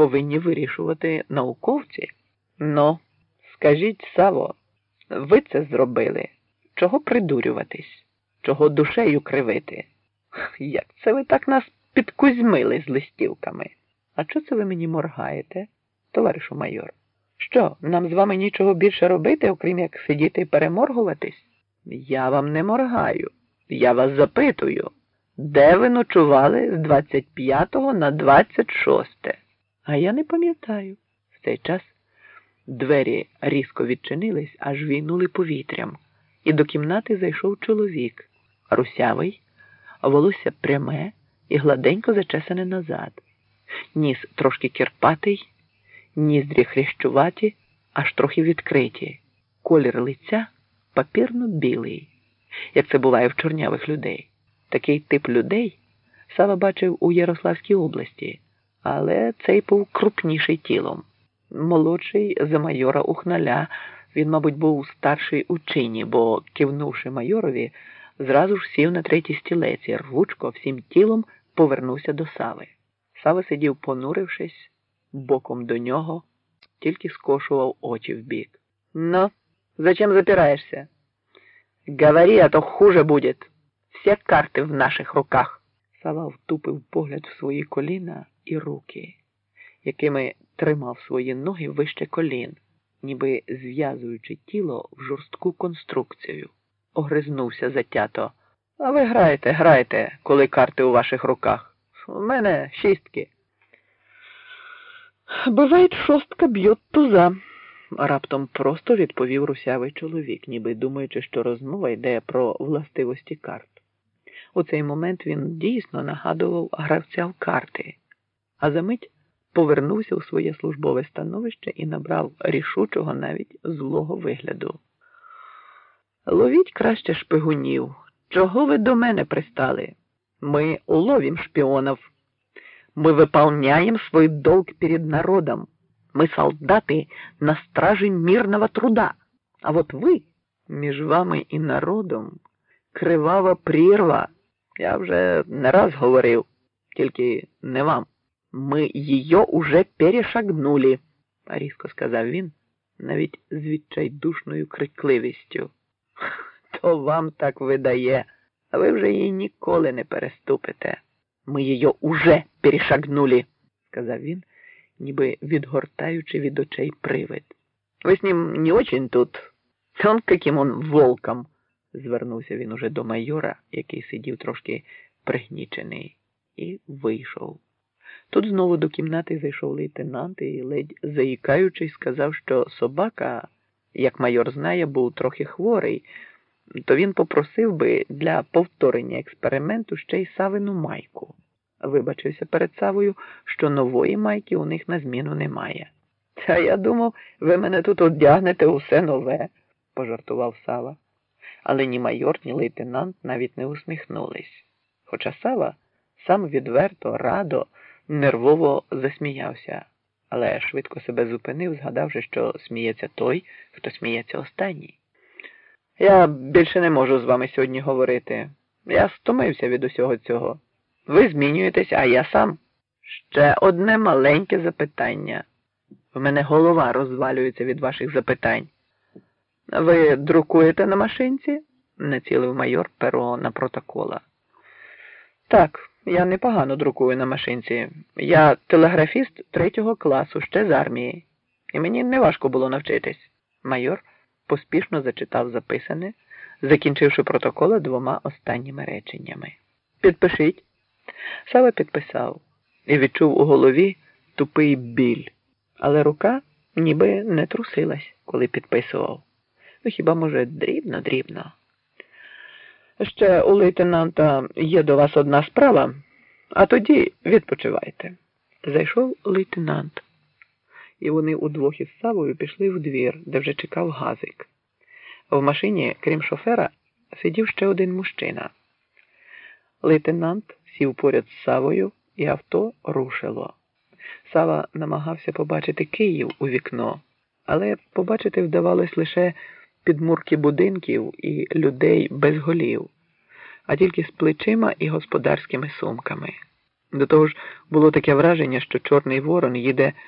повинні вирішувати науковці. Ну, скажіть, Саво, ви це зробили. Чого придурюватись? Чого душею кривити? Як це ви так нас підкузьмили з листівками? А чого це ви мені моргаєте, товаришу майор? Що, нам з вами нічого більше робити, окрім як сидіти і переморгуватись? Я вам не моргаю. Я вас запитую, де ви ночували з 25 на 26? А я не пам'ятаю. В цей час двері різко відчинились, аж війнули повітрям, і до кімнати зайшов чоловік, русявий, волосся пряме і гладенько зачесане назад, ніс трошки кірпатий, ніздрі хрящуваті, аж трохи відкриті, колір лиця папірно-білий, як це буває в чорнявих людей. Такий тип людей Сава бачив у Ярославській області, але цей був крупніший тілом. Молодший за майора Ухналя, він, мабуть, був старший у чині, бо, кивнувши майорові, зразу ж сів на третій стілець і рвучко всім тілом повернувся до Сави. Сава сидів, понурившись, боком до нього, тільки скошував очі вбік. Ну, зачем запираешься? Говори, а то хуже будет. Всі карти в наших руках. Сава втупив погляд в свої коліна і руки, якими тримав свої ноги вище колін, ніби зв'язуючи тіло в жорстку конструкцію. Огризнувся затято. А ви граєте, граєте, коли карти у ваших руках. У мене шістки. Буває, шостка б'є туза, раптом просто відповів русявий чоловік, ніби думаючи, що розмова йде про властивості карт. У цей момент він дійсно нагадував гравця в карти, а за мить повернувся у своє службове становище і набрав рішучого навіть злого вигляду. Ловіть краще шпигунів. Чого ви до мене пристали? Ми ловим шпионов. Мы выполняем свой долг перед народом. Мы солдаты на страже мирного труда. А вот ви, між вами і народом, кривава прірва. Я вже не раз говорив, тільки не вам. Ми її уже перешагнули, різко сказав він, навіть з відчайдушною крикливістю. То вам так видає, а ви вже її ніколи не переступите. Ми її уже перешагнули, сказав він, ніби відгортаючи від очей привид. Ви з ним не очень тут. Он каким он волком, звернувся він уже до майора, який сидів трошки пригнічений, і вийшов. Тут знову до кімнати зайшов лейтенант і, ледь заїкаючись, сказав, що собака, як майор знає, був трохи хворий, то він попросив би для повторення експерименту ще й савину майку. Вибачився перед Савою, що нової майки у них на зміну немає. Та я думав, ви мене тут одягнете усе нове, пожартував Сава. Але ні майор, ні лейтенант навіть не усміхнулись. Хоча Сава сам відверто, радо, нервово засміявся, але швидко себе зупинив, згадавши, що сміється той, хто сміється останній. Я більше не можу з вами сьогодні говорити. Я стомився від усього цього. Ви змінюєтесь, а я сам. Ще одне маленьке запитання. В мене голова розвалюється від ваших запитань. Ви друкуєте на машинці? націлив майор перо на протокола. Так, я непогано друкую на машинці. Я телеграфіст третього класу ще з армії, і мені не важко було навчитись. Майор поспішно зачитав записане, закінчивши протокола двома останніми реченнями. Підпишіть. Сава підписав і відчув у голові тупий біль, але рука ніби не трусилась, коли підписував. Ну хіба, може, дрібно, дрібно. Ще у лейтенанта є до вас одна справа, а тоді відпочивайте. Зайшов лейтенант, і вони удвох із Савою пішли в двір, де вже чекав газик. В машині, крім шофера, сидів ще один мужчина. Лейтенант сів поряд з Савою, і авто рушило. Сава намагався побачити Київ у вікно, але побачити вдавалось лише підмурки будинків і людей без голів, а тільки з плечима і господарськими сумками. До того ж, було таке враження, що Чорний Ворон їде